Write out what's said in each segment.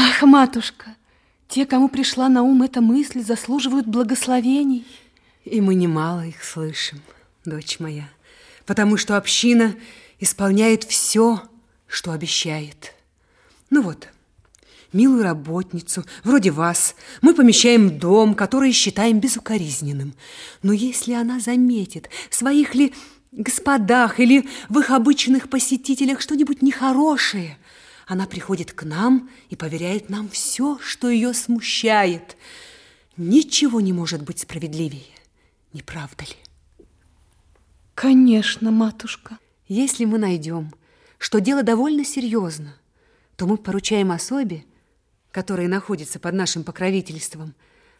Ах, матушка, те, кому пришла на ум эта мысль, заслуживают благословений. И мы немало их слышим, дочь моя, потому что община исполняет все, что обещает. Ну вот, милую работницу, вроде вас, мы помещаем в дом, который считаем безукоризненным. Но если она заметит, своих ли господах или в их обычных посетителях что-нибудь нехорошее, она приходит к нам и поверяет нам все, что ее смущает. Ничего не может быть справедливее, не правда ли? Конечно, матушка. Если мы найдем, что дело довольно серьезно, то мы поручаем особе, которая находится под нашим покровительством,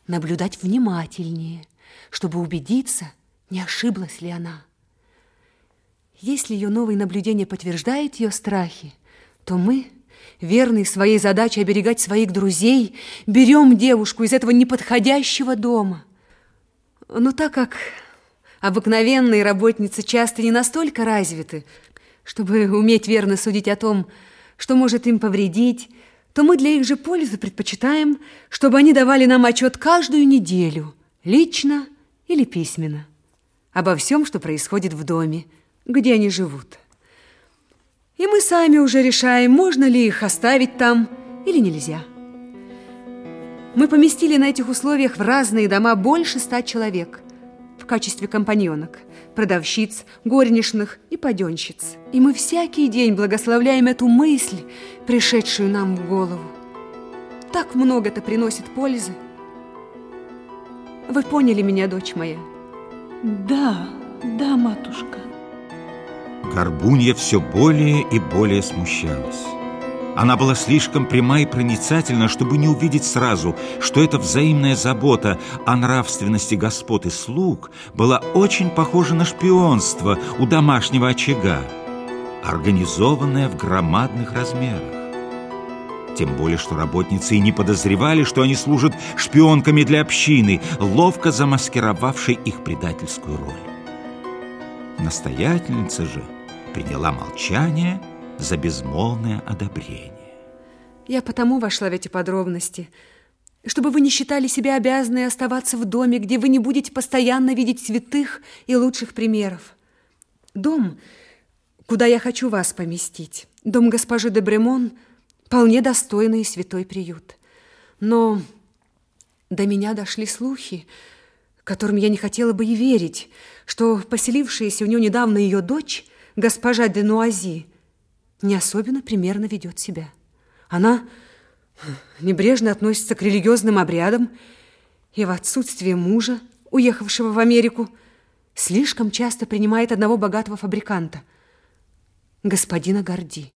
наблюдать внимательнее, чтобы убедиться, не ошиблась ли она. Если ее новые наблюдения подтверждают ее страхи, то мы, верные своей задаче оберегать своих друзей, берем девушку из этого неподходящего дома. Но так как обыкновенные работницы часто не настолько развиты, чтобы уметь верно судить о том, что может им повредить, то мы для их же пользы предпочитаем, чтобы они давали нам отчет каждую неделю, лично или письменно, обо всем, что происходит в доме, где они живут. И мы сами уже решаем, можно ли их оставить там или нельзя. Мы поместили на этих условиях в разные дома больше ста человек в качестве компаньонок, продавщиц, горничных и паденщиц. И мы всякий день благословляем эту мысль, пришедшую нам в голову. Так много это приносит пользы. Вы поняли меня, дочь моя? Да, да, матушка. Горбунья все более и более смущалась. Она была слишком пряма и проницательна, чтобы не увидеть сразу, что эта взаимная забота о нравственности господ и слуг была очень похожа на шпионство у домашнего очага, организованное в громадных размерах. Тем более, что работницы и не подозревали, что они служат шпионками для общины, ловко замаскировавшей их предательскую роль. Настоятельница же приняла молчание за безмолвное одобрение. Я потому вошла в эти подробности, чтобы вы не считали себя обязанной оставаться в доме, где вы не будете постоянно видеть святых и лучших примеров. Дом, куда я хочу вас поместить, дом госпожи де Бремон, вполне достойный и святой приют. Но до меня дошли слухи, которым я не хотела бы и верить, что поселившаяся у нее недавно ее дочь, госпожа де Нуази, не особенно примерно ведет себя. Она небрежно относится к религиозным обрядам и в отсутствие мужа, уехавшего в Америку, слишком часто принимает одного богатого фабриканта, господина Горди.